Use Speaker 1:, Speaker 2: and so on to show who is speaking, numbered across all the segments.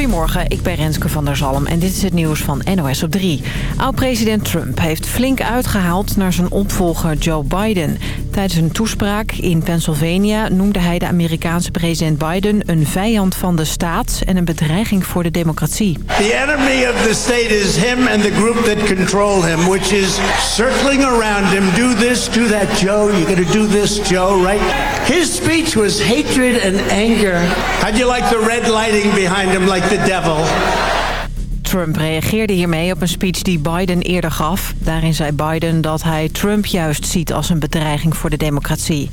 Speaker 1: Goedemorgen, ik ben Renske van der Zalm en dit is het nieuws van NOS op 3. Oud-president Trump heeft flink uitgehaald naar zijn opvolger Joe Biden. Tijdens een toespraak in Pennsylvania noemde hij de Amerikaanse president Biden... een vijand van de staat en een bedreiging voor de democratie.
Speaker 2: The enemy of the state is him and the group that control him, which is circling around him. Do this, do that, Joe. You gotta do this, Joe, right? His speech was hatred and anger. How'd you like the red lighting behind him like the devil?
Speaker 1: Trump reageerde hiermee op een speech die Biden eerder gaf. Daarin zei Biden dat hij Trump juist ziet als een bedreiging voor de democratie.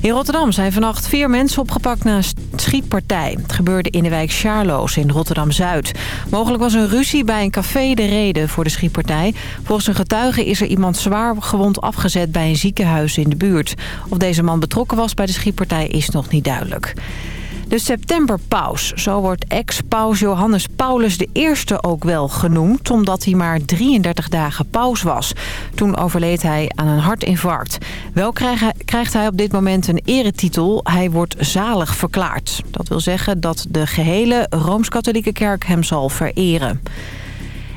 Speaker 1: In Rotterdam zijn vannacht vier mensen opgepakt na een schietpartij. Het gebeurde in de wijk Charloes in Rotterdam-Zuid. Mogelijk was een ruzie bij een café de reden voor de schietpartij. Volgens een getuige is er iemand zwaar gewond afgezet bij een ziekenhuis in de buurt. Of deze man betrokken was bij de schietpartij is nog niet duidelijk. De septemberpaus. Zo wordt ex-paus Johannes Paulus I ook wel genoemd... omdat hij maar 33 dagen paus was. Toen overleed hij aan een hartinfarct. Wel krijgt hij op dit moment een eretitel. Hij wordt zalig verklaard. Dat wil zeggen dat de gehele Rooms-Katholieke Kerk hem zal vereren.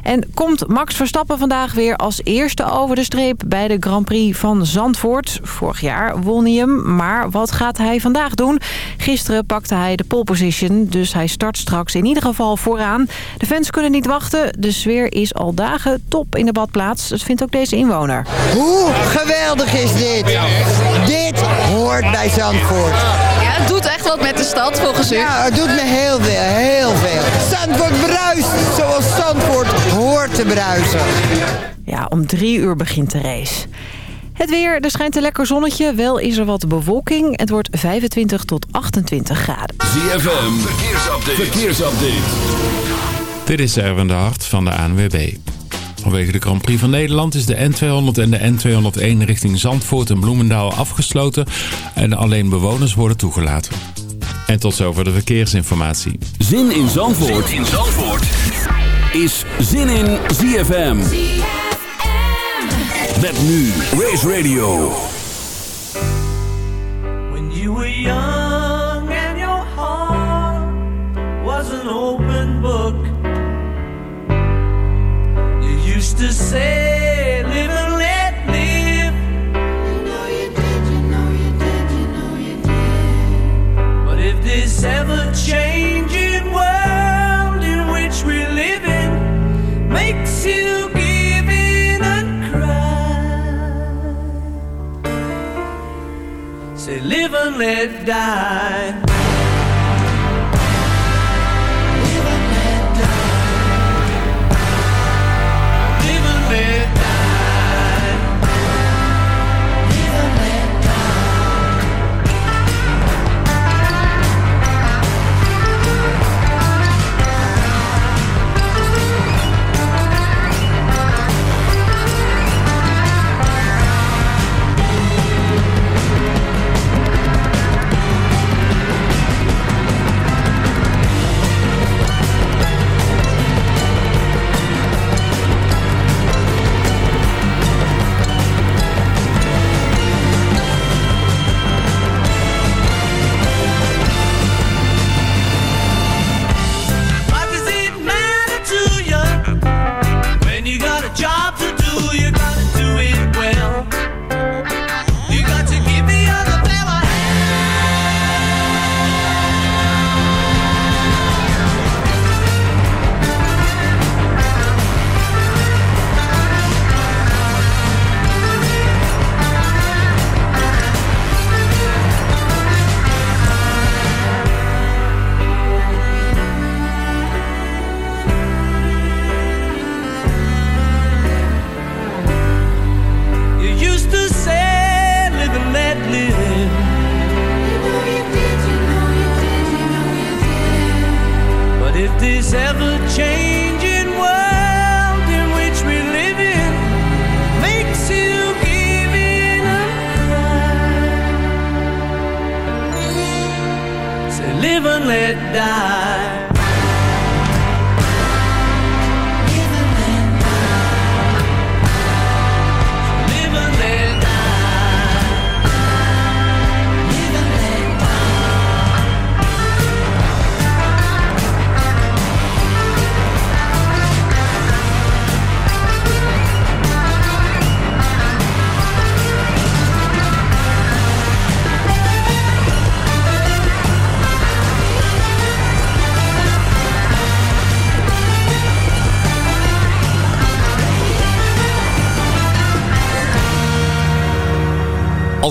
Speaker 1: En komt Max Verstappen vandaag weer als eerste over de streep bij de Grand Prix van Zandvoort. Vorig jaar won hij hem, maar wat gaat hij vandaag doen? Gisteren pakte hij de pole position, dus hij start straks in ieder geval vooraan. De fans kunnen niet wachten, de sfeer is al dagen top in de badplaats. Dat vindt ook deze inwoner.
Speaker 3: Hoe geweldig is dit? Dit hoort bij Zandvoort.
Speaker 4: Ja, het doet echt wat met de stad volgens u.
Speaker 3: Ja, het doet me heel veel, heel veel. Zandvoort bruist zoals Zandvoort hoort te bruisen.
Speaker 1: Ja, om drie uur begint de race. Het weer, er schijnt een lekker zonnetje. Wel is er wat bewolking. Het wordt 25 tot 28 graden.
Speaker 5: ZFM, verkeersupdate. verkeersupdate. Dit is Erwin de Hart van de ANWB. Vanwege de Grand Prix van Nederland is de N200 en de N201 richting Zandvoort en Bloemendaal afgesloten. En alleen bewoners worden toegelaten. En tot zover de verkeersinformatie.
Speaker 6: Zin in Zandvoort, zin in Zandvoort. Is Zin in ZFM. Met nu Race Radio.
Speaker 7: When you were young and your heart was an open book. You used to say, let die.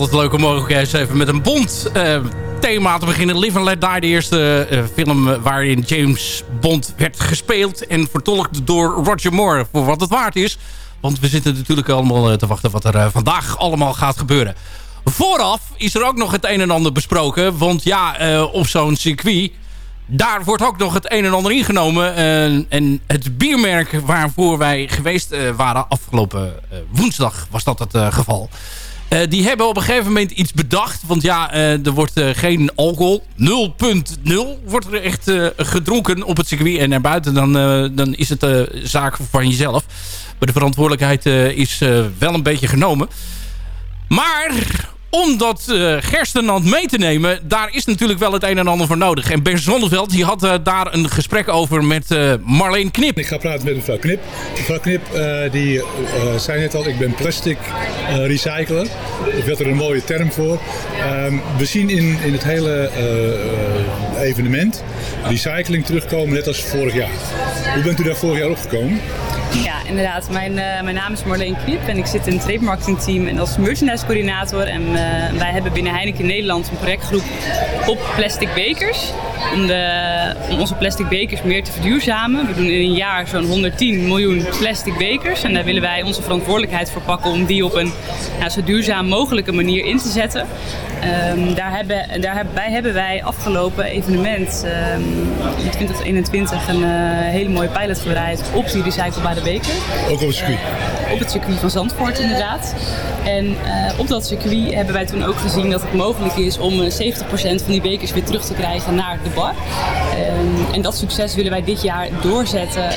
Speaker 8: Altijd leuk om ook eens even met een Bond uh, thema te beginnen. Live and Let Die, de eerste uh, film waarin James Bond werd gespeeld... en vertolkt door Roger Moore, voor wat het waard is. Want we zitten natuurlijk allemaal te wachten wat er vandaag allemaal gaat gebeuren. Vooraf is er ook nog het een en ander besproken. Want ja, op zo'n circuit daar wordt ook nog het een en ander ingenomen. En het biermerk waarvoor wij geweest waren afgelopen woensdag was dat het geval. Die hebben op een gegeven moment iets bedacht. Want ja, er wordt geen alcohol. 0.0 wordt er echt gedronken op het circuit. En naar buiten dan, dan is het zaak van jezelf. Maar de verantwoordelijkheid is wel een beetje genomen. Maar om dat uh, gerstenland mee te nemen... daar is natuurlijk wel het een en ander voor nodig. En Ben Zonneveld die had uh, daar een gesprek over met uh, Marleen Knip.
Speaker 9: Ik ga praten met mevrouw Knip. Mevrouw Knip, die zei net al, ik ben plastic recycler. Ik had er een mooie term voor. Ehm, we zien in, in het hele evenement recycling terugkomen, net als vorig jaar. Hoe bent u daar vorig jaar opgekomen?
Speaker 10: Ja, inderdaad. Mijn, uh, mijn naam is Marleen Kniep en ik zit in het trade marketing team en als merchandise coördinator. En wij hebben binnen Heineken Nederland een projectgroep op plastic bekers. Om, de, om onze plastic bekers meer te verduurzamen. We doen in een jaar zo'n 110 miljoen plastic bekers. En daar willen wij onze verantwoordelijkheid voor pakken om die op een nou, zo duurzaam mogelijke manier in te zetten. Um, daar hebben, daar hebben, wij hebben wij afgelopen evenement um, in 2021 een uh, hele mooie pilot gedraaid op die recyclebare beker.
Speaker 9: Ook op het circuit?
Speaker 10: Uh, op het circuit van Zandvoort inderdaad. En uh, op dat circuit hebben wij toen ook gezien dat het mogelijk is om 70% van die bekers weer terug te krijgen naar de bar. Um, en dat succes willen wij dit jaar doorzetten.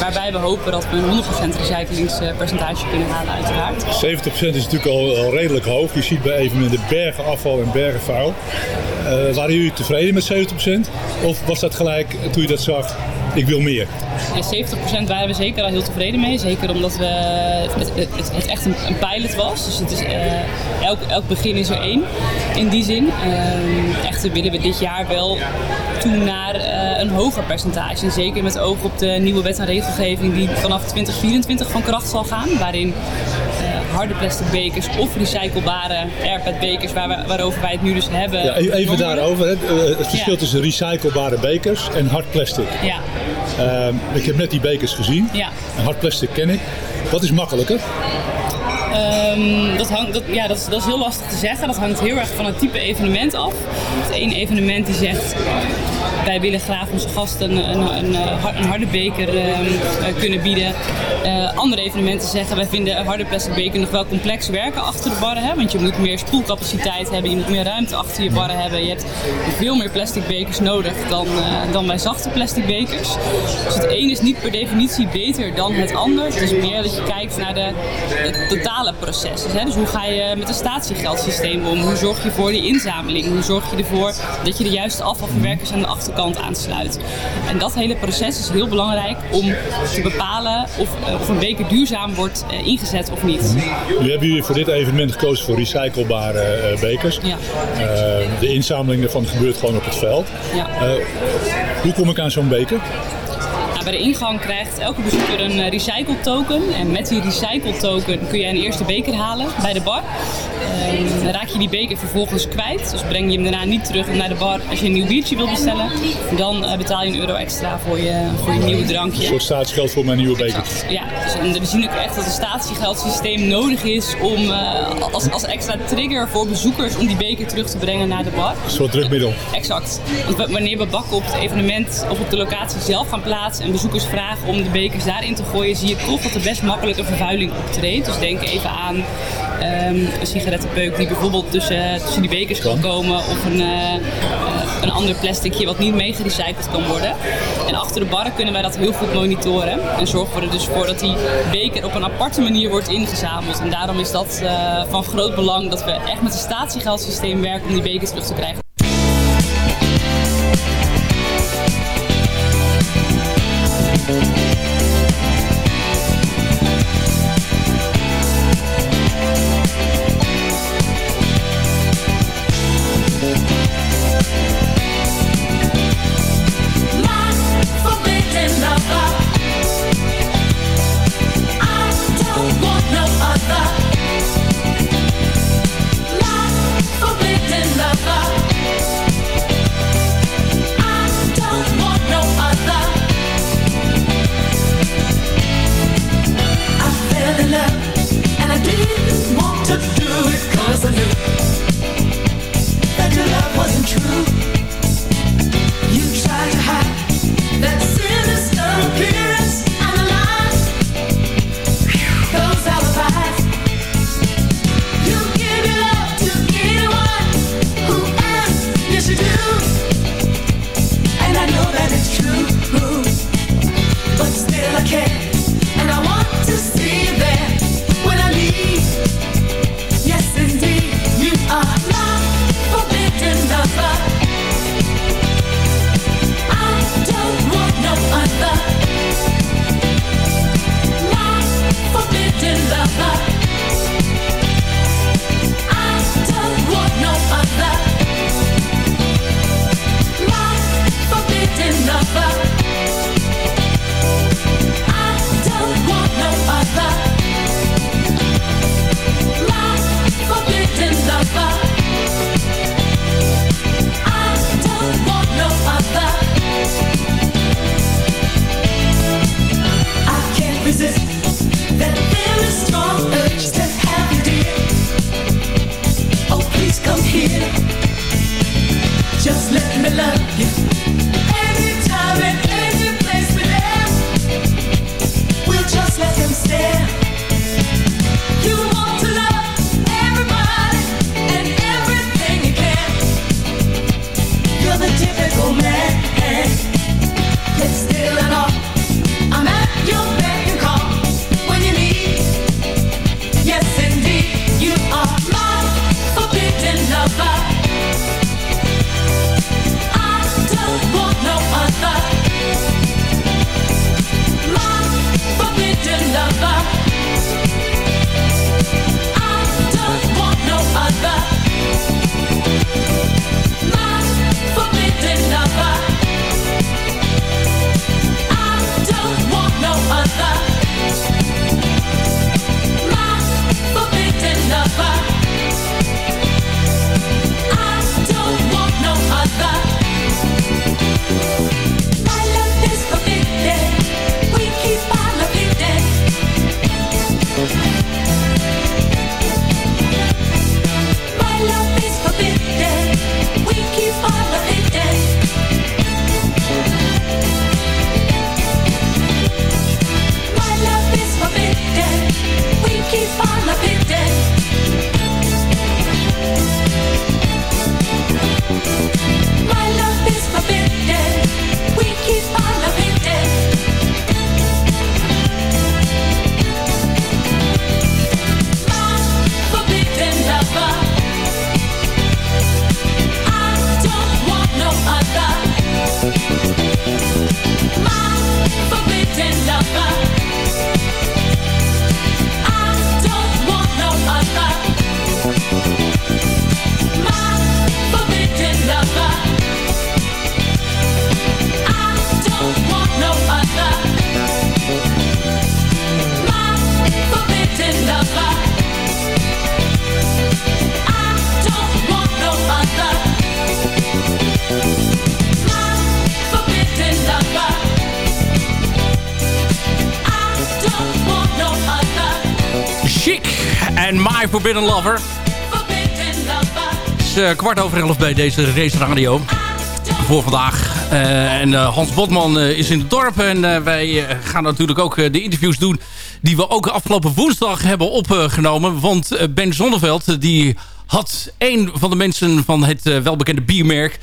Speaker 10: waarbij we hopen dat we een 100% recyclingspercentage kunnen halen uiteraard.
Speaker 9: 70% is natuurlijk al, al redelijk hoog. Je ziet bij evenementen bergen afval en bergen vuil. Uh, waren jullie tevreden met 70%? Of was dat gelijk toen je dat zag, ik wil meer?
Speaker 10: Ja, 70% waren we zeker al heel tevreden mee. Zeker omdat we, het, echt een, een, pilot was. Dus het is, uh, elk, elk begin is er één in die zin. Uh, echter willen we dit jaar wel toe naar uh, een hoger percentage. En zeker met oog op de nieuwe wet en regelgeving die vanaf 2024 van kracht zal gaan. Waarin harde plastic bekers of recyclebare airpad bekers waar we, waarover wij het nu dus hebben.
Speaker 9: Ja, even daarover. Hè. Eh, het verschil ja. tussen recyclebare bekers en hard plastic.
Speaker 10: Ja.
Speaker 9: Uh, ik heb net die bekers gezien.
Speaker 10: Ja.
Speaker 9: En hard plastic ken ik. Wat is makkelijker?
Speaker 10: Um, dat, hangt, dat, ja, dat, is, dat is heel lastig te zeggen. Dat hangt heel erg van het type evenement af. Het één evenement die zegt wij willen graag onze gasten een, een, een, een harde beker uh, kunnen bieden. Uh, andere evenementen zeggen wij vinden harde plastic beker nog wel complex werken achter de barren. Hè? Want je moet meer spoelcapaciteit hebben, je moet meer ruimte achter je barren hebben. Je hebt veel meer plastic bekers nodig dan, dan bij zachte plastic bekers. Dus het een is niet per definitie beter dan het ander. Het is meer dat je kijkt naar de, het totale proces. Hè? Dus hoe ga je met een statiegeldsysteem om? Hoe zorg je voor die inzameling? Hoe zorg je ervoor dat je de juiste afvalverwerkers aan de achterkant kant aansluit. En dat hele proces is heel belangrijk om te bepalen of, uh, of een beker duurzaam wordt uh, ingezet of niet.
Speaker 9: Nu hebben jullie voor dit evenement gekozen voor recyclebare uh, bekers.
Speaker 10: Ja.
Speaker 9: de inzameling daarvan gebeurt gewoon op het veld.
Speaker 10: Ja.
Speaker 9: hoe kom ik aan zo'n beker?
Speaker 10: Bij de ingang krijgt elke bezoeker een uh, recycle token. En met die recycle token kun je een eerste beker halen bij de bar. Uh, dan raak je die beker vervolgens kwijt. Dus breng je hem daarna niet terug naar de bar als je een nieuw biertje wilt bestellen. Dan uh, betaal je een euro extra voor je, voor je nieuwe drankje.
Speaker 9: Een soort statiegeld voor mijn nieuwe beker.
Speaker 10: Ja, dus, en we zien ook echt dat het statiegeldsysteem nodig is om als, als extra trigger voor bezoekers om die beker terug te brengen naar de bar.
Speaker 9: Een soort drukmiddel.
Speaker 10: Exact. Want wanneer we bakken op het evenement of op de locatie zelf gaan plaatsen en bezoekers vragen om de bekers daarin te gooien, zie je toch dat er best makkelijk een vervuiling optreedt. Dus denk even aan um, een sigarettenpeuk die bijvoorbeeld tussen, tussen die bekers kan komen of een, uh, een ander plasticje wat niet mee gerecycled kan worden. En achter de barren kunnen wij dat heel goed monitoren en zorgen we er dus voor dat die beker op een aparte manier wordt ingezameld. En daarom is dat uh, van groot belang dat we echt met een statiegeldsysteem werken om die bekers terug te krijgen.
Speaker 7: Forbidden Lover.
Speaker 8: Het is eh, kwart over elf bij deze race radio. Voor vandaag. Eh, en eh, Hans Botman is in het dorp. En wij gaan natuurlijk ook de interviews doen... die we ook afgelopen woensdag hebben opgenomen. Want Ben Zonneveld die had een van de mensen van het welbekende biermerk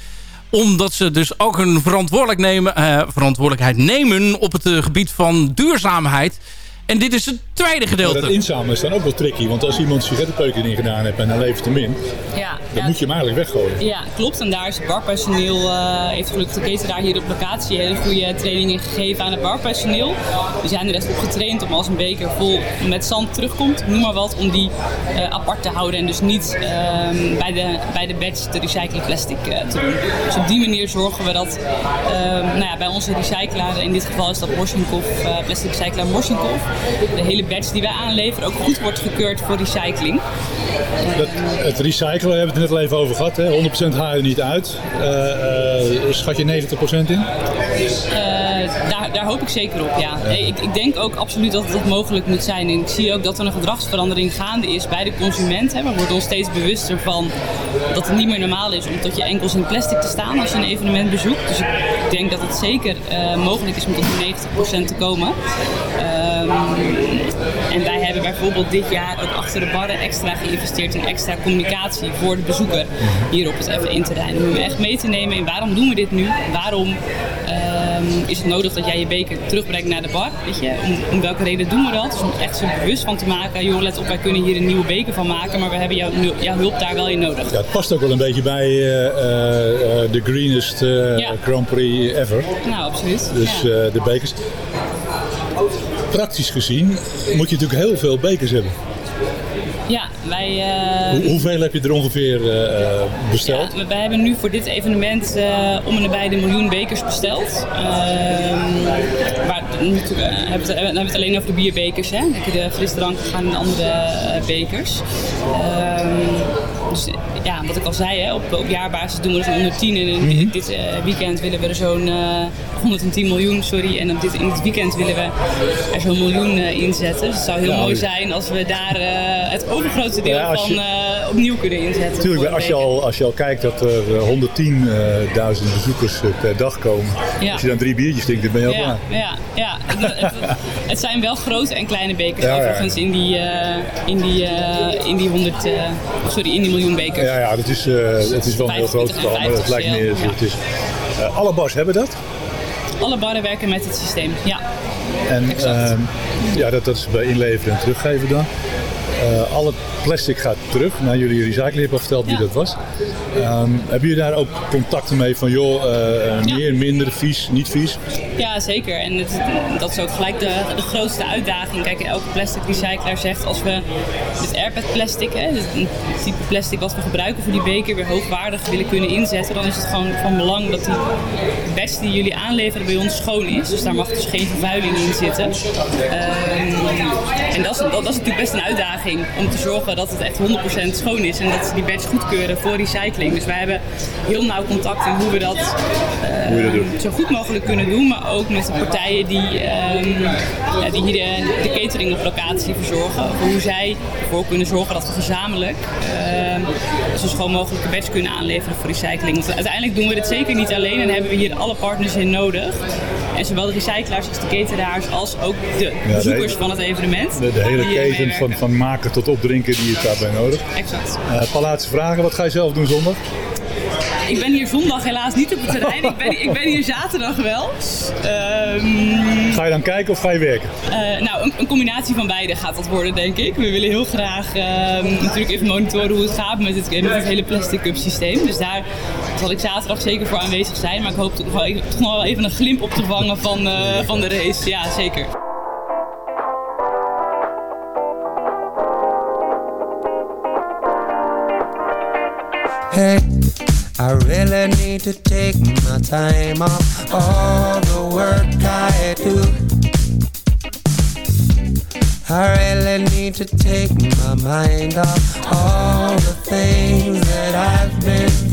Speaker 8: omdat ze dus ook een verantwoordelijk nemen, verantwoordelijkheid nemen op het gebied van duurzaamheid. En dit is het tweede gedeelte.
Speaker 9: Maar dat inzamelen is dan ook wel tricky. Want als iemand sigarettenpeuk erin gedaan heeft en hij levert hem in,
Speaker 10: Ja,
Speaker 9: dan
Speaker 10: ja,
Speaker 9: moet je hem eigenlijk weggooien.
Speaker 10: Ja, klopt. En daar is het barpersoneel, eh, heeft gelukkig de cateraar hier op locatie hele goede trainingen gegeven aan het barpersoneel. We zijn er echt op getraind om als een beker vol met zand terugkomt, noem maar wat, om die eh, apart te houden en dus niet ehm, bij, de, bij de badge de recycling plastic eh, te doen. Dus op die manier zorgen we dat ehm, nou ja, bij onze recyclaar, in dit geval is dat Morsinkov, eh, plastic recyclaar Morsinkov, de hele badge die wij aanleveren ook goed wordt gekeurd voor recycling.
Speaker 9: Dat, het recyclen hebben we het net al even over gehad. Hè. 100% haal je niet uit. Eh, schat je 90% in?
Speaker 10: Eh, daar, daar hoop ik zeker op, ja. Ik, ik denk ook absoluut dat het mogelijk moet zijn. En ik zie ook dat er een gedragsverandering gaande is bij de consument. Hè. We worden ons steeds bewuster van dat het niet meer normaal is om tot je enkels in plastic te staan als je een evenement bezoekt. Dus ik denk dat het zeker mogelijk is om tot die 90% te komen. En wij hebben bijvoorbeeld dit jaar ook achter de barren extra geïnvesteerd in extra communicatie voor de bezoeker hier op het F1-terrein. Om hem echt mee te nemen in waarom doen we dit nu? Waarom ehm, is het nodig dat jij je beker terugbrengt naar de bar? Weet je? Om, om welke reden doen we dat? Dus om echt zo bewust van te maken, joh let op, wij kunnen hier een nieuwe beker van maken, maar we hebben jouw, jouw hulp daar wel in nodig.
Speaker 9: Ja, het past ook wel een beetje bij eh, eh, eh, de greenest
Speaker 10: Ja.
Speaker 9: Grand Prix ever.
Speaker 10: Nou, absoluut.
Speaker 9: Dus
Speaker 10: Ja.
Speaker 9: de bekers. Praktisch gezien moet je natuurlijk heel veel bekers hebben.
Speaker 10: Ja, wij... eh,
Speaker 9: Hoe- hoeveel heb je er ongeveer eh, eh, besteld?
Speaker 10: Ja, wij hebben nu voor dit evenement om en nabij de miljoen bekers besteld. Ehm maar natuurlijk eh, hebben we het, dan hebben we het alleen over de bierbekers. Hè? Kijk, De frisdranken gaan in andere bekers. Dus eh, ja, wat ik al zei, hè, op, op jaarbasis doen we zo'n 110. En in
Speaker 9: Mhm.
Speaker 10: dit eh, weekend willen we er zo'n eh 110 miljoen, sorry. En op dit, in dit weekend willen we er zo'n miljoen eh, inzetten. Dus het zou heel
Speaker 9: Ja,
Speaker 10: mooi
Speaker 9: dus-
Speaker 10: zijn als we daar eh, het overgrote deel
Speaker 9: Ja,
Speaker 10: van
Speaker 9: je-
Speaker 10: eh, opnieuw kunnen inzetten.
Speaker 9: Tuurlijk, als je, al, als je al kijkt dat er eh, 110.000 bezoekers eh, per dag komen.
Speaker 10: Ja.
Speaker 9: Als je dan drie biertjes drinkt, dan ben je al
Speaker 10: Ja,
Speaker 9: klaar.
Speaker 10: ja, ja. Het, het- het zijn wel grote en kleine bekers overigens in die, eh, in die, eh, in die 100, eh, sorry, in die miljoen
Speaker 9: Ja, ja, dat is, eh, het is wel een heel groot
Speaker 10: 25 en
Speaker 9: getal, maar
Speaker 10: 50
Speaker 9: lijkt meer.
Speaker 10: ja.
Speaker 9: Het is, eh, alle bars hebben dat.
Speaker 10: Alle barren werken met het systeem, ja.
Speaker 9: En ehm, ja, dat, dat is bij inleveren en teruggeven dan. Eh alle plastic gaat terug naar jullie recycling. Al verteld wie dat was. Ehm, hebben jullie daar ook contacten mee van joh, eh, meer, minder, vies, niet vies?
Speaker 10: Ja, zeker. En het, dat is ook gelijk de, de grootste uitdaging. Kijk, elke plastic recycler zegt als we dit airpad plastic, hè, een type plastic wat we gebruiken voor die beker, weer hoogwaardig willen kunnen inzetten, dan is het gewoon van belang dat die batch die jullie aanleveren bij ons schoon is. Dus daar mag dus geen vervuiling in zitten. Ehm, en dat is, dat, dat is natuurlijk best een uitdaging om te zorgen dat het echt 100% schoon is en dat ze die batch goedkeuren voor recycling. Dus wij hebben heel nauw contact in hoe we dat eh,
Speaker 9: Hoe dat
Speaker 10: zo goed mogelijk kunnen doen, maar ook met de partijen die, ehm, ja, die hier de, de catering op locatie verzorgen. Hoe zij ervoor kunnen zorgen dat we gezamenlijk ehm, zo schoon mogelijke batch kunnen aanleveren voor recycling. Want uiteindelijk doen we dit zeker niet alleen en hebben we hier alle partners in nodig. En zowel de recyclaars als de cateraars als ook de
Speaker 9: de
Speaker 10: bezoekers van het evenement.
Speaker 9: De, de hele keten van, van maken tot opdrinken die je daarbij nodig.
Speaker 10: Exact.
Speaker 9: Eh, een paar laatste vragen. Wat ga je zelf doen zondag?
Speaker 10: Ik ben hier zondag helaas niet op het terrein. Ik ben, ik ben hier zaterdag wel. Ehm,
Speaker 9: Ga je dan kijken of ga je werken?
Speaker 10: Eh, nou, een, een combinatie van beide gaat dat worden, denk ik. We willen heel graag ehm, natuurlijk even monitoren hoe het gaat met het, met het hele plastic cup systeem. Dus daar zal ik zaterdag zeker voor aanwezig zijn. Maar ik hoop toch, wel even, wel even een glimp op te vangen van, eh, van de race. Ja, zeker.
Speaker 11: Hey, I really need to take my time off all the work I do. I really need to take my mind off all the things that I've been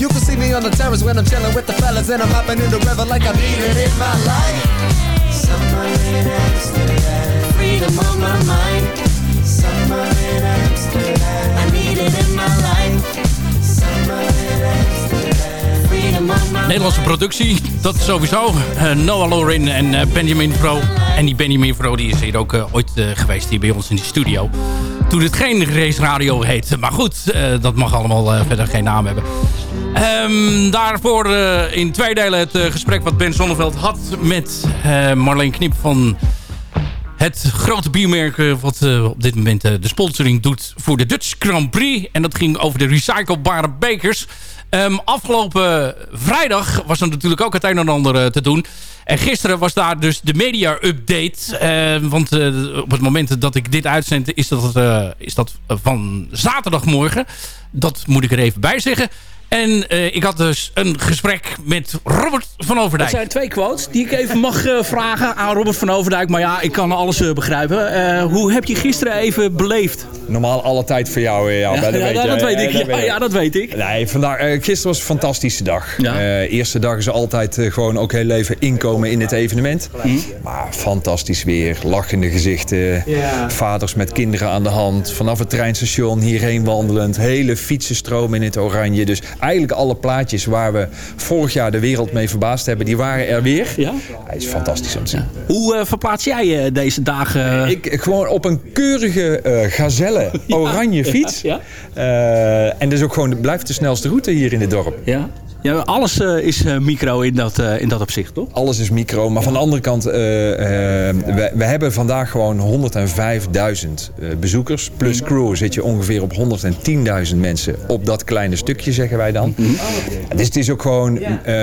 Speaker 11: You can see me on the terrace when I'm chilling with the fellas and I'm hopping in the river like I need it in my life.
Speaker 12: Summer in Amsterdam, freedom on my mind. Summer in Amsterdam, I need it in my life. Summer in Amsterdam, freedom on my
Speaker 8: Nederlandse productie, dat sowieso. Eh, Noah Lorin en eh, Benjamin Vro. En die Benjamin Vro die is hier ook eh, ooit eh, geweest hier bij ons in de studio. Toen het geen race radio heette. Maar goed, eh, dat mag allemaal eh, verder geen naam hebben. Ehm, daarvoor eh, in twee delen het eh, gesprek wat Ben Zonneveld had met eh, Marleen Knip van het grote biermerk wat op dit moment de sponsoring doet voor de Dutch Grand Prix. En dat ging over de recyclebare bekers. Ehm, afgelopen vrijdag was er natuurlijk ook het een en ander te doen. En gisteren was daar dus de media-update. Eh, want eh, op het moment dat ik dit uitzend is dat, is dat van zaterdagmorgen. Dat moet ik er even bij zeggen. En eh, ik had dus een gesprek met Robert van Overdijk.
Speaker 13: zijn twee quotes die ik even mag eh, vragen aan Robert van Overdijk. Maar ja, ik kan alles eh, begrijpen. Eh, hoe heb je gisteren even beleefd?
Speaker 14: Normaal alle tijd voor jou.
Speaker 13: Ja,
Speaker 14: dat
Speaker 13: ja,
Speaker 14: weet
Speaker 13: dat
Speaker 14: jij.
Speaker 13: weet ik.
Speaker 14: dat
Speaker 13: Ja,
Speaker 14: weet
Speaker 13: ja, dat weet ik.
Speaker 14: Nee, vandaag, eh, gisteren was een fantastische dag. Eh, eerste dag is altijd eh, gewoon ook heel even inkomen in het evenement.
Speaker 13: Hm.
Speaker 14: Maar fantastisch weer, lachende gezichten,
Speaker 13: Ja.
Speaker 14: vaders met kinderen aan de hand. Vanaf het treinstation hierheen wandelend, hele fietsenstroom in het oranje. Dus eigenlijk alle plaatjes waar we vorig jaar de wereld mee verbaasd hebben, die waren er weer.
Speaker 13: Ja?
Speaker 14: Hij is fantastisch om te zien.
Speaker 13: Hoe eh, verplaats jij eh, deze dagen?
Speaker 14: Ik gewoon op een keurige eh, gazelle oranje fiets. Eh, en dus ook gewoon blijft de snelste route hier in het dorp.
Speaker 13: Ja. Ja, alles eh, is eh, micro in dat, eh, in dat opzicht, toch?
Speaker 14: Alles is micro, maar van de andere kant, we, we hebben vandaag gewoon 105.000 eh, bezoekers. Plus crew zit je ongeveer op 110.000 mensen op dat kleine stukje, zeggen wij dan. Dus het is ook gewoon eh,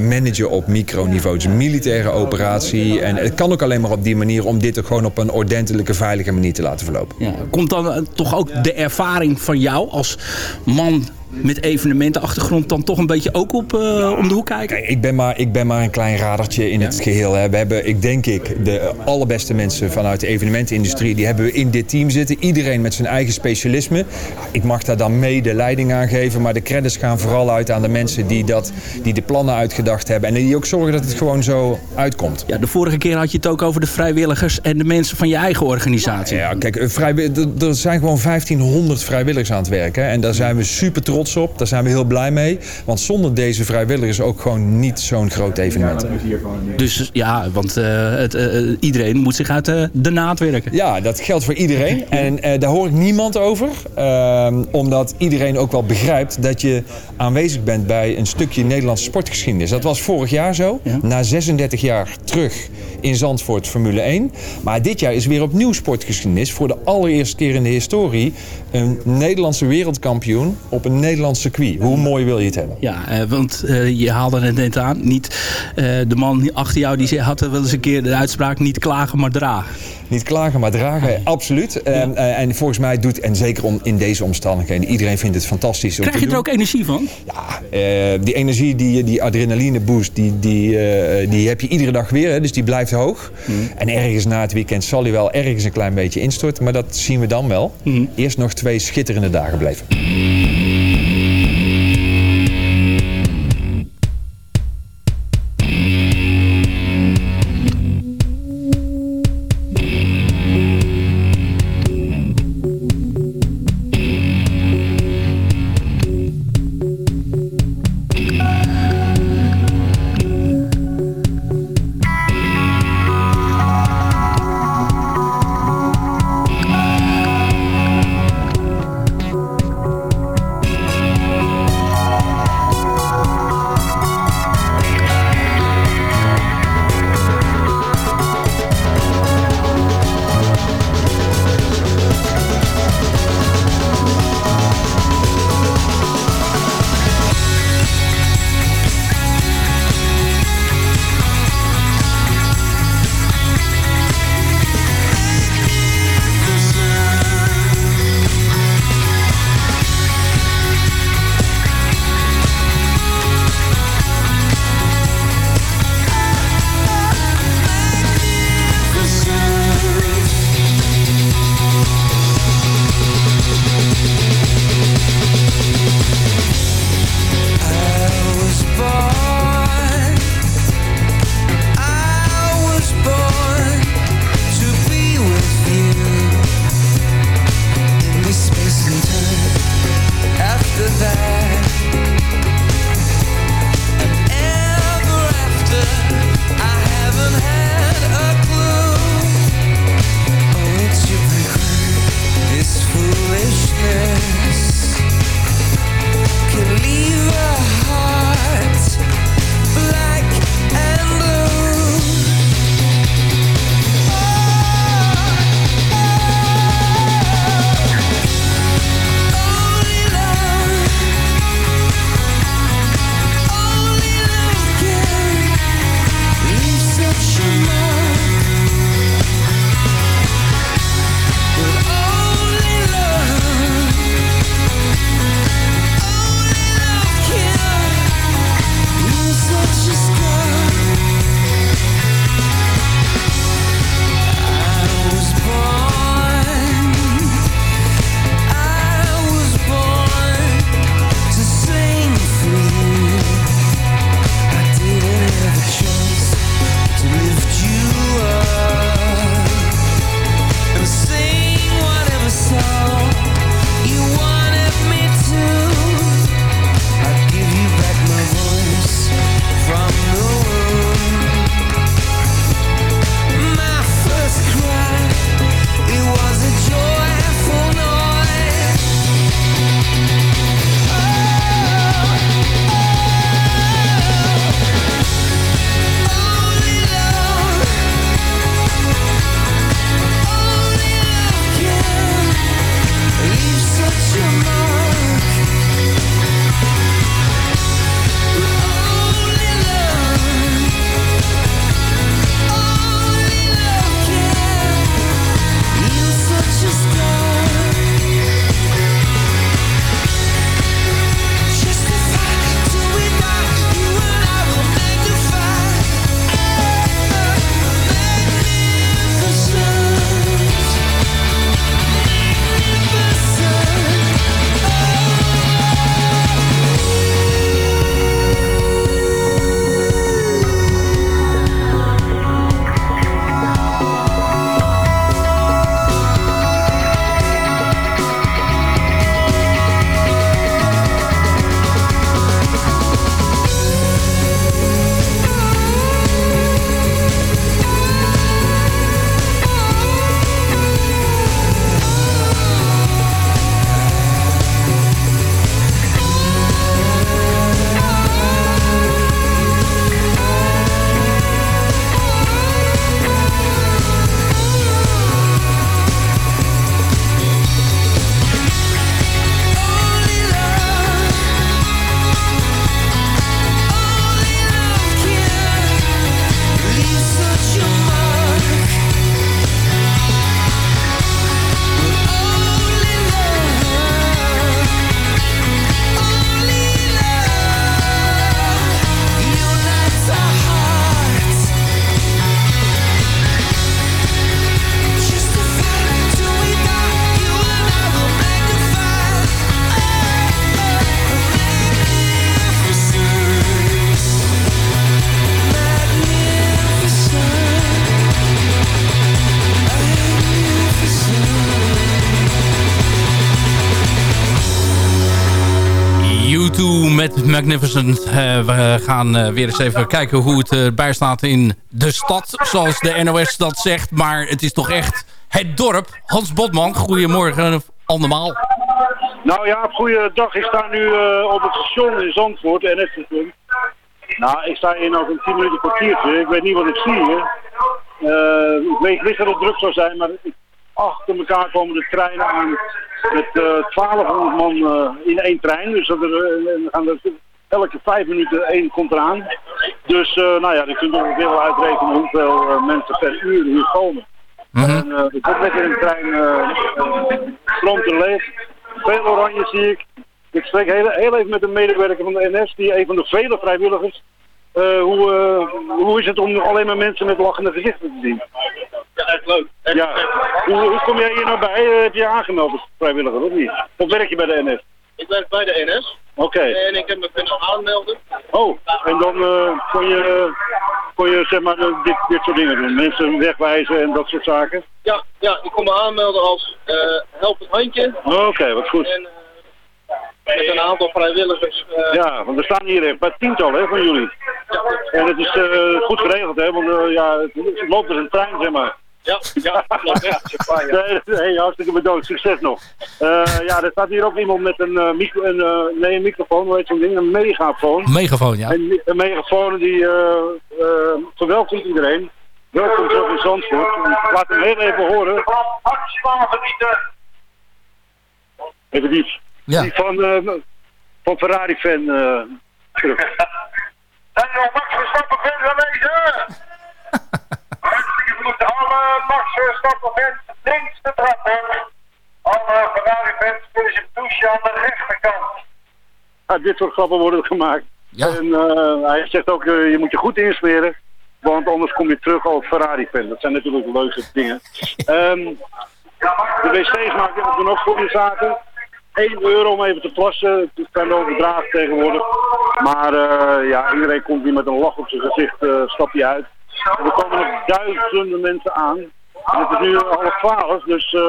Speaker 14: managen op microniveau. Het is een militaire operatie. En het kan ook alleen maar op die manier om dit ook gewoon op een ordentelijke, veilige manier te laten verlopen.
Speaker 13: Ja. Komt dan toch ook de ervaring van jou als man met evenementenachtergrond dan toch een beetje ook op eh, om de hoek kijken?
Speaker 14: Ik ben maar, ik ben maar een klein radertje in het geheel. Hè. We hebben, ik denk ik, de allerbeste mensen vanuit de evenementenindustrie... die hebben we in dit team zitten. Iedereen met zijn eigen specialisme. Ik mag daar dan mee de leiding aan geven... maar de credits gaan vooral uit aan de mensen die, dat, die de plannen uitgedacht hebben... en die ook zorgen dat het gewoon zo uitkomt.
Speaker 13: Ja, de vorige keer had je het ook over de vrijwilligers en de mensen van je eigen organisatie.
Speaker 14: Ja, kijk, vrijwi- er- zijn gewoon 1500 vrijwilligers aan het werk. Hè, en daar zijn we super trots op. Daar zijn we heel blij mee. Want zonder deze vrijwilligers ook gewoon niet zo'n groot evenement.
Speaker 13: Dus ja, want eh, het, eh, iedereen moet zich uit eh, de naad werken.
Speaker 14: Ja, dat geldt voor iedereen. En eh, daar hoor ik niemand over. Ehm, omdat iedereen ook wel begrijpt dat je aanwezig bent bij een stukje Nederlandse sportgeschiedenis. Dat was vorig jaar zo. Na 36 jaar terug in Zandvoort Formule 1. Maar dit jaar is weer opnieuw sportgeschiedenis. Voor de allereerste keer in de historie een Nederlandse wereldkampioen op een Nederlands circuit. Hoe mooi wil je het hebben?
Speaker 13: Ja, eh, want eh, je haalde het net aan. Niet, eh, de man achter jou die had wel eens een keer de uitspraak niet klagen maar dragen.
Speaker 14: Niet klagen, maar dragen, absoluut. En, eh, en volgens mij doet, en zeker om, in deze omstandigheden, iedereen vindt het fantastisch
Speaker 13: Krijg je er
Speaker 14: doen.
Speaker 13: ook energie van?
Speaker 14: Eh, die energie, die, die adrenaline boost, die, die, die heb je iedere dag weer. Hè, dus die blijft hoog. En ergens na het weekend zal hij wel ergens een klein beetje instorten. Maar dat zien we dan wel. Eerst nog twee schitterende dagen blijven.
Speaker 8: Eh, we gaan eh, weer eens even kijken hoe het erbij staat in de stad. Zoals de NOS dat zegt. Maar het is toch echt het dorp. Hans Botman, goedemorgen allemaal.
Speaker 15: Nou ja, goeiedag. Ik sta nu eh, op het station in Zandvoort, NS-station. Nou, ik sta hier nog een 10 minuten kwartiertje. Ik weet niet wat ik zie hier. Eh, ik weet wist dat het druk zou zijn, maar achter elkaar komen de treinen aan met eh 1200 man in één trein. Dus dat er, gaan er elke vijf minuten één komt eraan. Dus eh, nou ja, je kunt ongeveer wel uitrekenen hoeveel eh, mensen per uur hier komen. En uh, ik kom lekker in de trein, uh, stroomt er leeg. Veel oranje zie ik. Ik spreek heel, heel even met een medewerker van de NS, die een van de vele vrijwilligers. Eh, hoe, eh, hoe is het om alleen maar mensen met lachende gezichten te zien? Ja, echt leuk. ja. Hoe, hoe kom jij hier nou bij? Eh, heb je je aangemeld als vrijwilliger of niet? Of werk je bij de NS?
Speaker 16: Ik werk bij de NS.
Speaker 15: Oké.
Speaker 16: En ik heb me kunnen aanmelden.
Speaker 15: Oh, en dan eh, kon je, kon je zeg maar eh, dit, dit soort dingen doen. Mensen wegwijzen en dat soort zaken.
Speaker 16: Ja, ja, ik kon me aanmelden als eh helpend handje.
Speaker 15: Oké, wat goed.
Speaker 16: En eh, met een aantal vrijwilligers. eh,
Speaker 15: Ja, want we staan hier echt bij tientallen hè, van jullie. En het is eh, goed geregeld, hè, want eh, ja, het, het loopt als een trein, zeg maar.
Speaker 16: Ja, ja, klopt. Ja, Japan, ja.
Speaker 15: Nee, nee, hartstikke bedankt. Succes nog. Eh, ja, er staat hier ook iemand met een, eh, micro, een, eh, nee, een microfoon, hoe heet zo'n ding? Een megafoon.
Speaker 8: Megafoon, ja.
Speaker 15: Een, een megafoon die eh eh, verwelkomt iedereen. Welkom terug in Zandvoort. Laat hem heel even horen.
Speaker 16: Maximaal genieten.
Speaker 15: Even die,
Speaker 8: Ja.
Speaker 15: die van, eh, van Ferrari-fan eh, terug.
Speaker 16: En nog Max Verstappen fans aanwezig. Max Verstappen fans links de trap. Alle Ferrari fans kunnen zich douchen aan de rechterkant.
Speaker 15: Ja, dit soort grappen worden gemaakt. En eh, hij zegt ook, eh, je moet je goed insmeren. Want anders kom je terug als Ferrari-fan. Dat zijn natuurlijk leuke dingen. Ehm, de wc's maken doen ook goede zaken. 1 euro om even te plassen. Het kan wel bedragen tegenwoordig. Maar eh, ja, iedereen komt hier met een lach op zijn gezicht, eh stap je uit. Er komen nog duizenden mensen aan. En het is nu half twaalf, dus uh,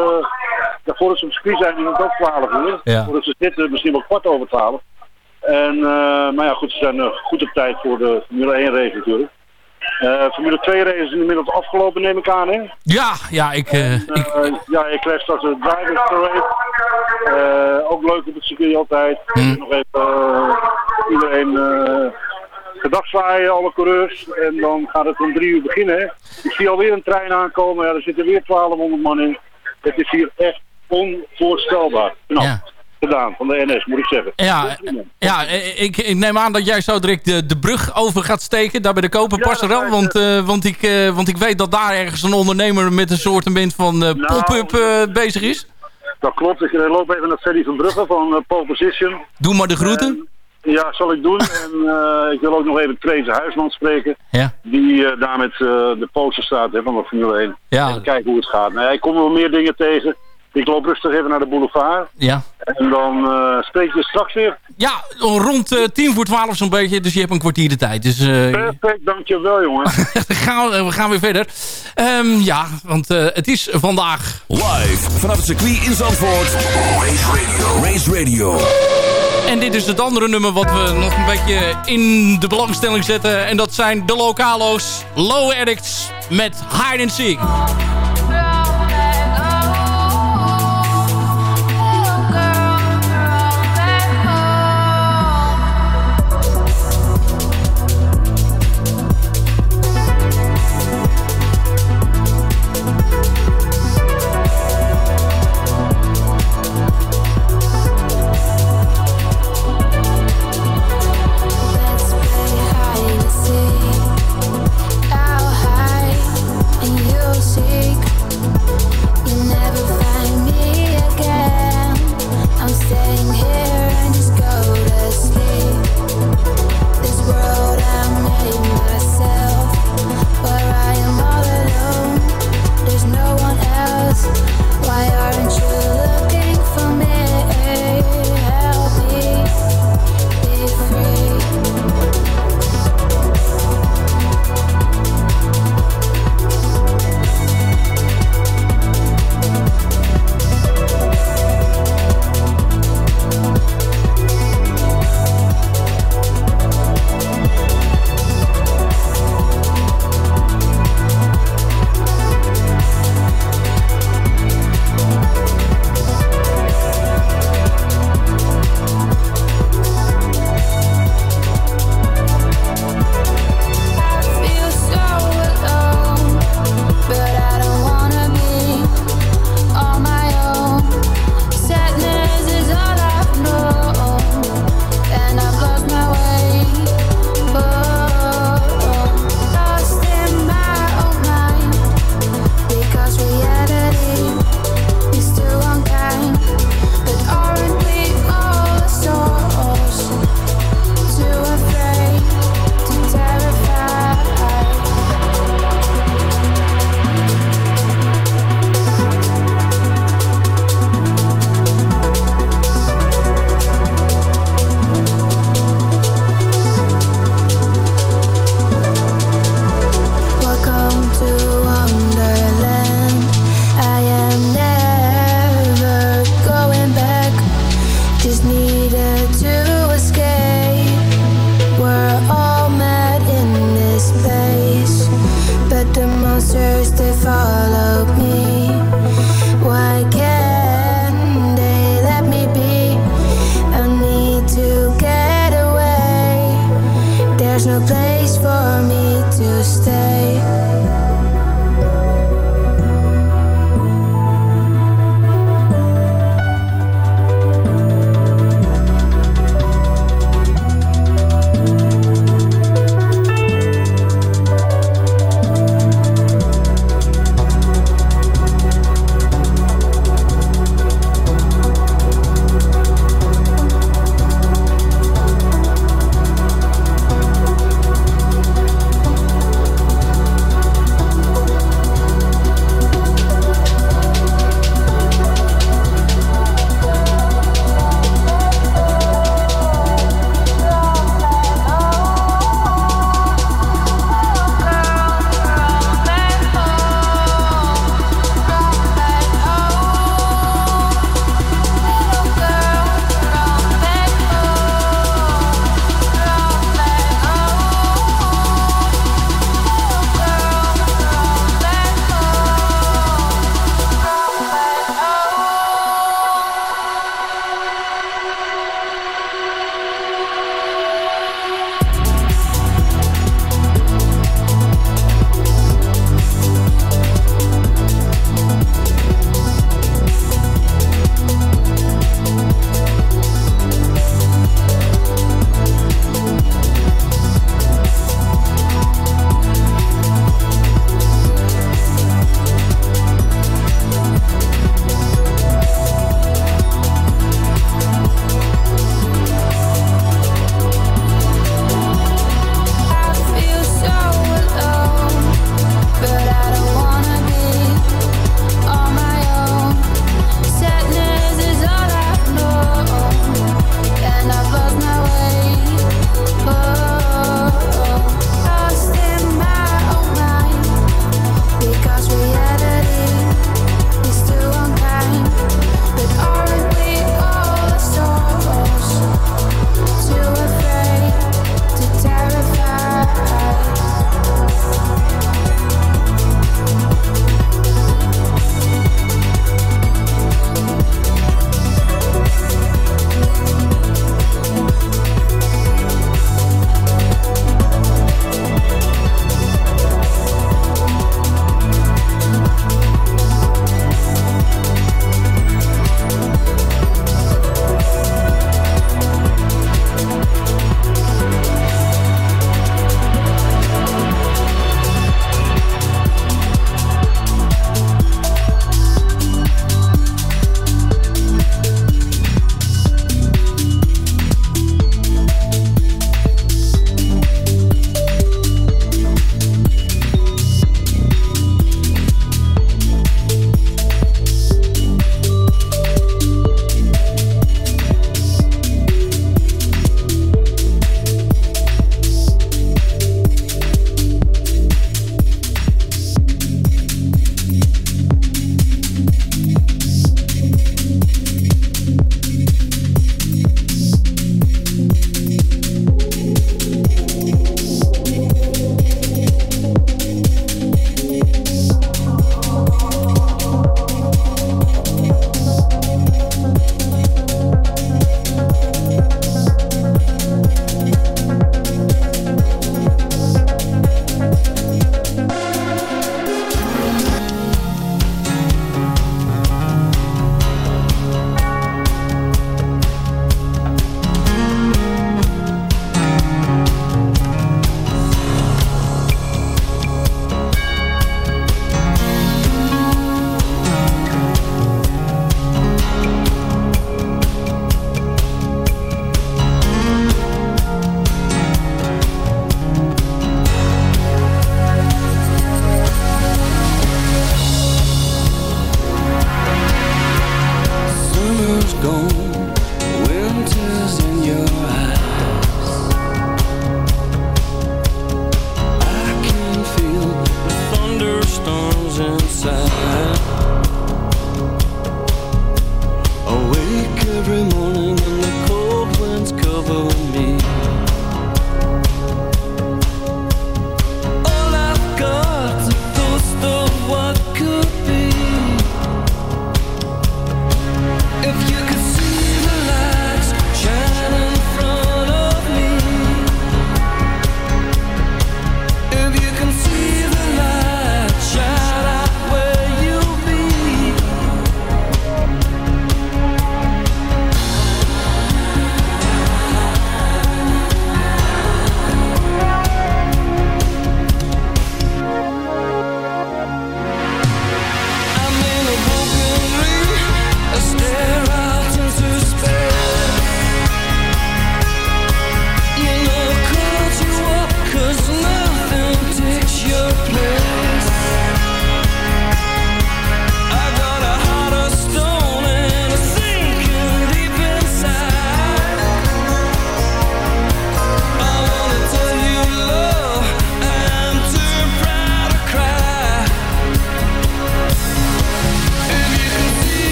Speaker 15: ja, voordat ze op circuit zijn, is het ook twaalf uur.
Speaker 8: Ja.
Speaker 15: Voordat ze zitten, misschien wel kwart over twaalf. En, eh, maar ja, goed, ze zijn eh, goed op tijd voor de Formule 1 race natuurlijk. Eh, Formule 2 race is inmiddels afgelopen, neem ik aan, hè?
Speaker 8: Ja, ja, ik... ik
Speaker 15: ja, je krijgt straks een drivers parade. Ook leuk op het circuit altijd. Nog even iedereen gedag zwaaien, alle coureurs. En dan gaat het om drie uur beginnen. hè. Ik zie alweer een trein aankomen. Ja, er zitten weer 1200 man in. Het is hier echt onvoorstelbaar. Nou, gedaan van de NS, moet ik zeggen.
Speaker 8: Ja, ja eh, ik, ik neem aan dat jij zo direct de, de brug over gaat steken. Daar bij de Koper Passerel. Want, eh, want, ik, eh, want ik weet dat daar ergens een ondernemer met een soort van eh, pop-up eh, bezig is.
Speaker 15: Dat klopt. Ik eh, loop even naar Freddy van Brugge van eh, Pole Position.
Speaker 8: Doe maar de groeten.
Speaker 15: Ja, zal ik doen. En eh, ik wil ook nog even Therese Huisman spreken.
Speaker 8: Ja.
Speaker 15: Die eh, daar met eh, de poster staat hè, van de Formule 1.
Speaker 8: Ja.
Speaker 15: Even kijken hoe het gaat. Nou, ja, ik kom wel meer dingen tegen. Ik loop rustig even naar de boulevard.
Speaker 8: Ja.
Speaker 15: En dan eh, spreek je straks weer.
Speaker 8: Ja, rond eh, tien voor twaalf zo'n beetje. Dus je hebt een kwartier de tijd. Dus eh,
Speaker 15: Perfect, dankjewel jongen.
Speaker 8: we, gaan, we gaan weer verder. Ehm, ja, want eh, het is vandaag...
Speaker 6: Live vanaf het circuit in Zandvoort. Race Radio. Race Radio.
Speaker 8: En dit is het andere nummer wat we nog een beetje in de belangstelling zetten. En dat zijn de Lokalo's Low Addicts met Hide and Seek.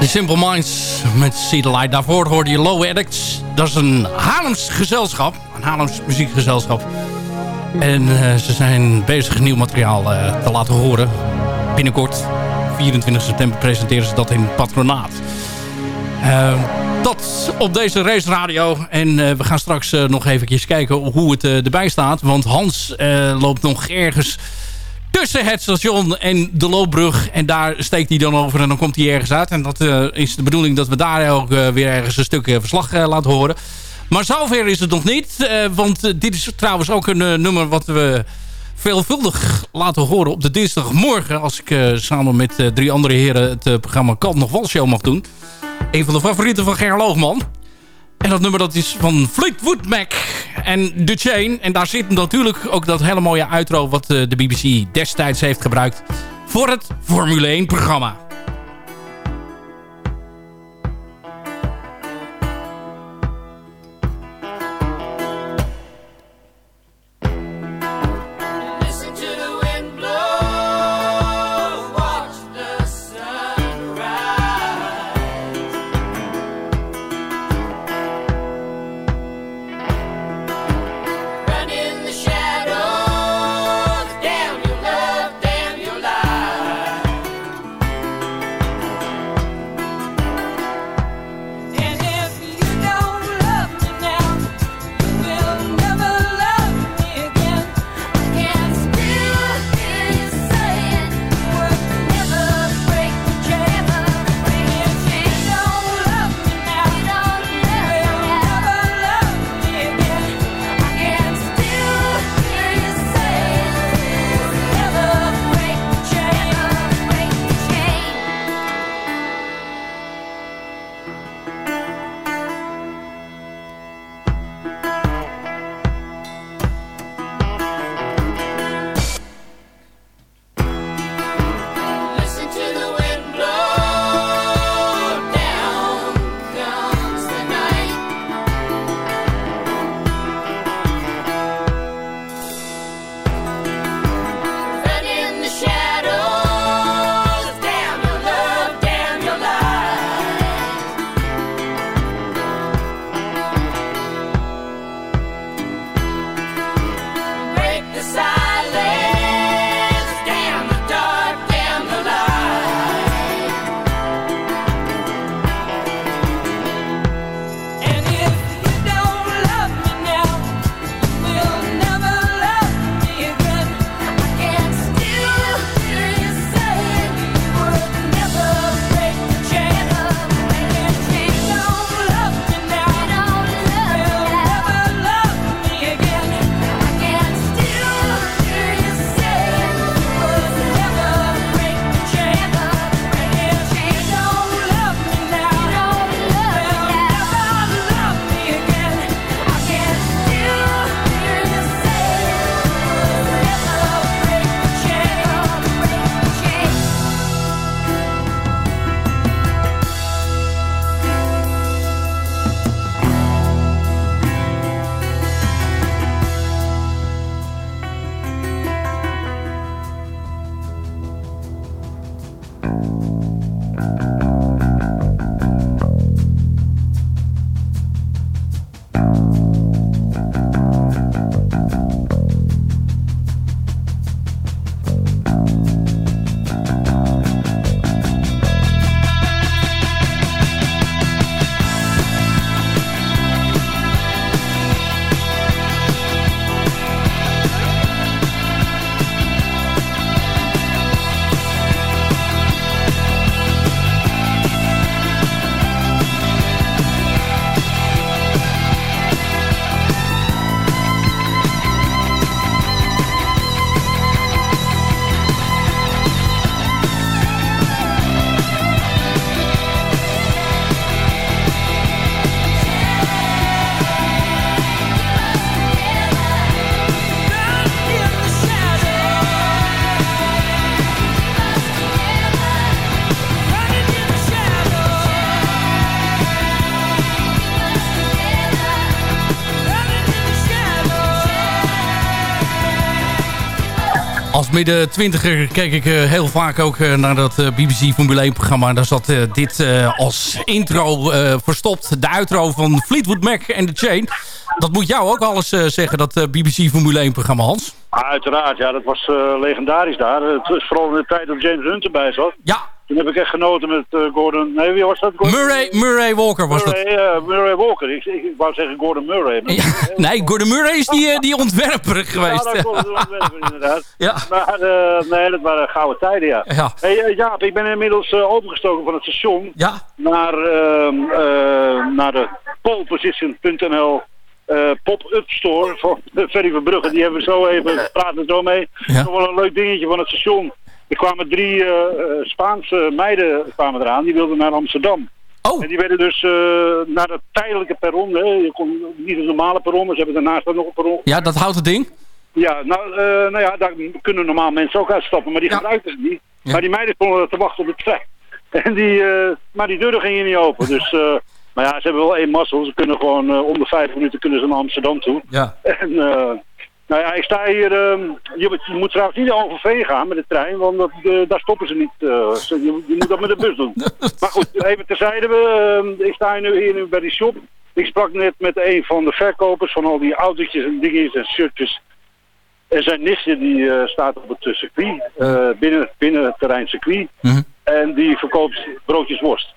Speaker 8: The Simple Minds met See the Light. Daarvoor hoorde je Low Addicts. Dat is een Haarlems gezelschap. Een Haarlems muziekgezelschap. En uh, ze zijn bezig nieuw materiaal uh, te laten horen. Binnenkort, 24 september, presenteren ze dat in patronaat. Uh, dat op deze raceradio. En we gaan straks nog even kijken hoe het erbij staat. Want Hans loopt nog ergens tussen het station en de loopbrug. En daar steekt hij dan over en dan komt hij ergens uit. En dat uh, is de bedoeling dat we daar ook uh, weer ergens een stuk uh, verslag laten horen. Maar zover is het nog niet. want dit is trouwens ook een nummer wat we veelvuldig laten horen op de dinsdagmorgen. Als ik samen met drie andere heren het programma Kant nog Wal Show mag doen. Een van de favorieten van Ger Loogman. En dat nummer dat is van Fleetwood Mac en The Chain. En daar zit natuurlijk ook dat hele mooie uitro wat de BBC destijds heeft gebruikt voor het Formule 1 midden twintiger keek ik eh, heel vaak ook eh, naar dat eh, BBC Formule 1 programma. Daar zat dit als intro verstopt. De outro van Fleetwood Mac en The Chain. Dat moet jou ook alles zeggen, dat BBC Formule 1 programma, Hans.
Speaker 15: Uiteraard, ja, dat was legendarisch daar. Het was vooral in de tijd dat James Hunt erbij zat.
Speaker 8: Ja.
Speaker 15: Toen heb ik echt genoten met eh, Gordon... Nee, wie was dat? Gordon?
Speaker 8: Murray, Murray Walker was dat.
Speaker 15: Murray, eh, Murray Walker. Ik, ik, ik wou zeggen Gordon Murray. maar-
Speaker 8: Nee, Gordon Murray is die, eh, die ontwerper geweest.
Speaker 15: Ja, dat klopt, dat klopt, inderdaad.
Speaker 8: Ja.
Speaker 15: Maar nee, dat waren gouden tijden, ja.
Speaker 8: Ja.
Speaker 15: Hey, Jaap, ik ben inmiddels overgestoken van het station
Speaker 8: ja.
Speaker 15: naar, uh, naar de poleposition.nl uh, pop-up store van Ferry Verbrugge. Die hebben we zo even, praten zo mee. Ja. Dat was wel een leuk dingetje van het station. Er kwamen drie uh, Spaanse meiden kwamen eraan, die wilden naar Amsterdam.
Speaker 8: Oh.
Speaker 15: En die werden dus uh, naar dat tijdelijke perron, hè. je kon niet een normale perron, maar ze hebben daarnaast ook nog een perron.
Speaker 8: Ja, dat houdt het ding?
Speaker 15: Ja, nou, uh, nou ja, daar kunnen normaal mensen ook uitstappen, maar die ja. gebruikten het niet. Ja. Maar die meiden stonden te wachten op de trein. En die, uh, maar die deuren gingen niet open, dus... Maar ja, ze hebben wel één mazzel. Ze kunnen gewoon om de vijf minuten kunnen ze naar Amsterdam toe.
Speaker 8: Ja.
Speaker 15: En nou ja, ik sta hier... Uh, je, je, moet trouwens niet naar Overveen gaan met de trein, want dat, uh, daar stoppen ze niet. Je, je, moet dat met de bus doen. maar goed, even terzijde. We, ik sta hier nu, hier nu bij die shop. Ik sprak net met een van de verkopers van al die autootjes en dingetjes en shirtjes. En zijn nichtje die staat op het circuit, binnen, binnen het terrein circuit.
Speaker 8: Mhm.
Speaker 15: -huh. En die verkoopt broodjes worst.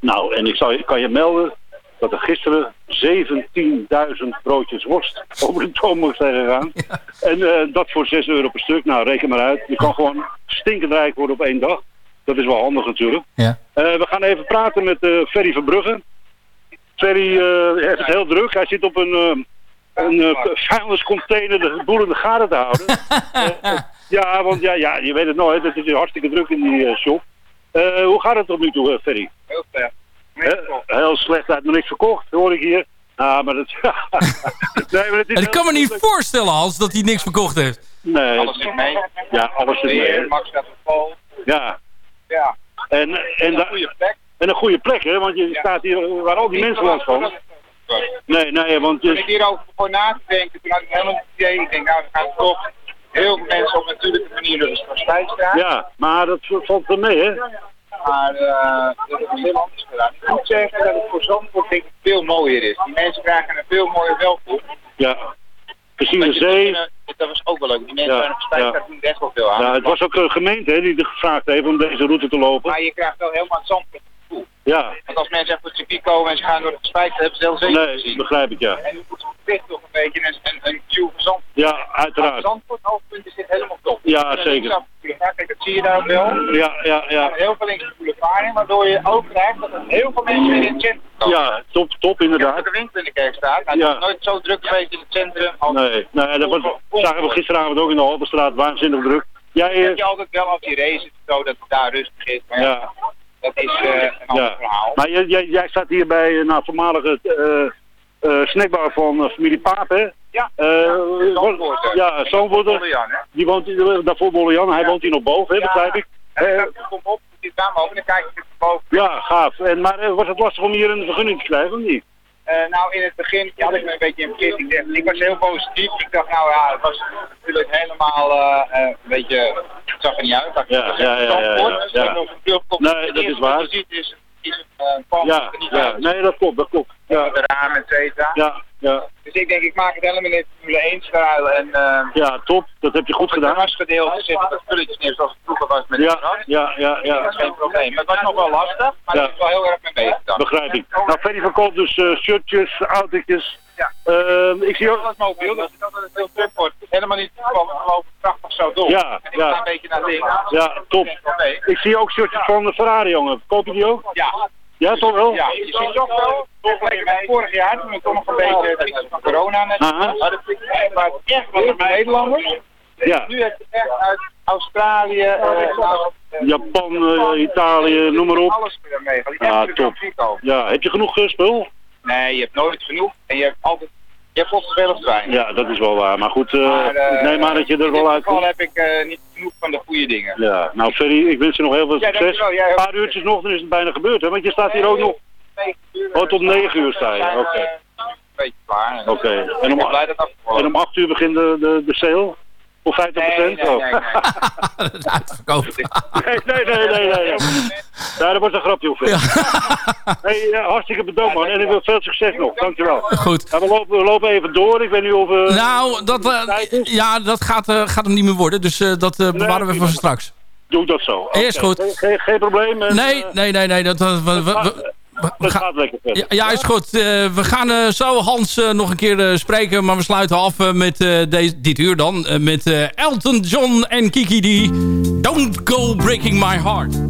Speaker 15: Nou, en ik, zal, ik kan je melden dat er gisteren 17.000 broodjes worst over de toonbank zijn gegaan. Ja. En uh, dat voor 6 euro per stuk. Nou, reken maar uit. Je kan gewoon stinkend rijk worden op één dag. Dat is wel handig natuurlijk.
Speaker 8: Ja.
Speaker 15: Uh, we gaan even praten met uh, Ferry Verbrugge. Ferry heeft het heel druk. Hij zit op een, een vuilniscontainer de boel in de gaten te houden. ja, want ja, ja, je weet het nooit. Het is hartstikke druk in die shop. hoe gaat het tot nu toe, Ferry?
Speaker 16: Heel
Speaker 15: heel slecht, hij heeft nog niks verkocht, hoor ik hier. Ah, maar dat...
Speaker 8: nee, maar het is en ik kan me niet voorstellen, Hans, dat hij niks verkocht heeft.
Speaker 15: Nee.
Speaker 16: Alles zit mee.
Speaker 15: Ja, alles zit mee.
Speaker 16: Max gaat op vol.
Speaker 15: Ja.
Speaker 16: Ja.
Speaker 15: En, en, en een
Speaker 16: goede plek.
Speaker 15: En een goede plek, hè, want je ja. staat hier waar al die mensen langs komen. Nee, nee, want...
Speaker 16: Toen ik hierover voor na te denken, toen had ik helemaal het idee, ik denk, nou, dan gaan toch heel veel mensen op natuurlijke manier dus voor stijl staan.
Speaker 15: Ja, maar dat valt er mee, hè?
Speaker 16: Maar uh, dat is heel anders gedaan. Ik moet zeggen dat het voor Zandvoort denk ik veel mooier is. Die mensen krijgen een veel mooier welkom.
Speaker 15: Ja. Gezien de zee.
Speaker 16: Dat was ook wel leuk. Die mensen ja, Spijker ja. doen echt wel veel aan.
Speaker 15: Ja, het was ook een gemeente hè, die er gevraagd heeft om deze route te lopen.
Speaker 16: Maar je krijgt wel helemaal het Zandvoort.
Speaker 15: Ja.
Speaker 16: Want als mensen echt op het circuit komen en ze gaan door de Spijker, hebben ze heel zeker
Speaker 15: nee,
Speaker 16: gezien.
Speaker 15: begrijp ik, ja.
Speaker 16: En nu moet het toch een beetje een, een, een view van Zandvoort.
Speaker 15: Ja, uiteraard.
Speaker 16: Zandvoort hoofdpunten zit helemaal top.
Speaker 15: Ja, zeker.
Speaker 16: Kijk, dat zie je daar ook wel.
Speaker 15: Ja, ja, ja.
Speaker 16: heel veel links de boulevard in, waardoor je ook krijgt dat er heel veel mensen in het centrum komen.
Speaker 15: Ja, top, top inderdaad.
Speaker 16: Als de winkel in de kerk staat, nou, ja. het is nooit zo druk geweest in het centrum. Als
Speaker 15: nee, nee, dat was, zagen we gisteravond ook in de Halterstraat, waanzinnig druk.
Speaker 16: Jij, heb je altijd wel als je race zo dat het daar rustig is. Maar ja. Dat is uh, een ander
Speaker 15: ja.
Speaker 16: verhaal.
Speaker 15: Maar jij, jij, jij staat hier bij een nou, voormalige uh, snackbar van familie Paap, hè?
Speaker 16: Ja,
Speaker 15: uh, ja, Zoonvoorter. Die woont daarvoor Bollejan, hij ja. woont hier nog boven, hè, begrijp ik.
Speaker 16: Uh, kom op, die daar boven, dan kijk ik boven.
Speaker 15: Ja, gaaf. En, maar was het lastig om hier een vergunning te krijgen, of niet?
Speaker 16: Uh, nou, in het begin had ik me een beetje in verkeerd gezegd. Ik was heel positief. Ik dacht, nou ja, het was natuurlijk helemaal uh, een beetje... Het zag er niet uit. Ik
Speaker 15: ja, ja, ja, ja, ja, ja. Nee, dat is waar.
Speaker 16: Ziet, is, is een uh,
Speaker 15: ja, ja. Nee, dat klopt, dat klopt. Ja.
Speaker 16: De ramen, et cetera.
Speaker 15: Ja, ja.
Speaker 16: Dus ik denk, ik maak het helemaal in de Formule 1 stijl. En, uh,
Speaker 15: ja, top. Dat heb je goed gedaan.
Speaker 16: Het gedeelte zitten wat spulletjes neer zoals het vroeger was met
Speaker 15: ja,
Speaker 16: de
Speaker 15: ja, ja, ja.
Speaker 16: Dat is geen probleem. Maar het was nog wel lastig, maar ja. ik wel heel erg mee bezig dan.
Speaker 15: Begrijp ik. Nou, Ferry verkoopt dus uh, shirtjes, autootjes.
Speaker 16: Ja.
Speaker 15: Uh, ik zie ook...
Speaker 16: Is mobiel, dat is altijd heel druk wordt. Helemaal niet gewoon geloof prachtig zo door.
Speaker 15: Ja,
Speaker 16: en ik
Speaker 15: ja.
Speaker 16: ga een beetje naar links.
Speaker 15: Ja, top. Ik zie ook shirtjes van de Ferrari, jongen. Koop je die ook?
Speaker 16: Ja.
Speaker 15: Ja, toch wel?
Speaker 16: Ja, je ziet toch wel. Vorig jaar, toen we toch nog een beetje van corona net hadden, maar het echt was het Nederlanders.
Speaker 15: Ja.
Speaker 16: Nu heeft het echt uit Australië, uh,
Speaker 15: Japan, uh, Italië, noem maar op.
Speaker 16: Alles weer mee.
Speaker 15: Ja, top. Ja, heb je genoeg spul?
Speaker 16: Nee, je hebt nooit genoeg en je hebt altijd je hebt te veel of te weinig.
Speaker 15: Ja, dat is wel waar. Maar goed, uh, maar, uh, ik neem aan dat je er wel uit.
Speaker 16: In ieder geval heb ik uh, niet genoeg van de goede dingen.
Speaker 15: Ja, nou Ferry, ik wens je nog heel veel succes.
Speaker 16: Ja,
Speaker 15: een paar uurtjes nog, dan is het bijna gebeurd, hè? Want je staat hier ook nog... Oh, tot 9 uur sta je, oké. Okay.
Speaker 16: Een beetje klaar.
Speaker 15: Oké, okay. en, om, en om 8 uur begint de, de, de sale? Of 50%? Nee, nee,
Speaker 17: oh.
Speaker 15: nee. nee. Nee, nee, nee, nee. nee, dat wordt een grapje hoeven. Ja. Hey, eh, hartstikke bedankt man. En ik wil veel succes nog. Dankjewel.
Speaker 17: Goed.
Speaker 15: Ja, we, lopen, we lopen even door. Ik weet niet of... Uh,
Speaker 17: nou, dat, eh, ja, dat gaat, gaat hem niet meer worden. Dus dat bewaren we voor straks.
Speaker 15: Doe dat zo.
Speaker 17: Eerst goed.
Speaker 15: Geen, geen probleem.
Speaker 17: Nee, nee, nee, nee. Dat, we, we,
Speaker 15: lekker verder.
Speaker 17: Ja, is goed. Eh, we gaan eh, zo Hans eh, nog een keer spreken. Maar we sluiten af met deze, dit uur dan. met Elton John en Kiki die Don't Go Breaking My Heart.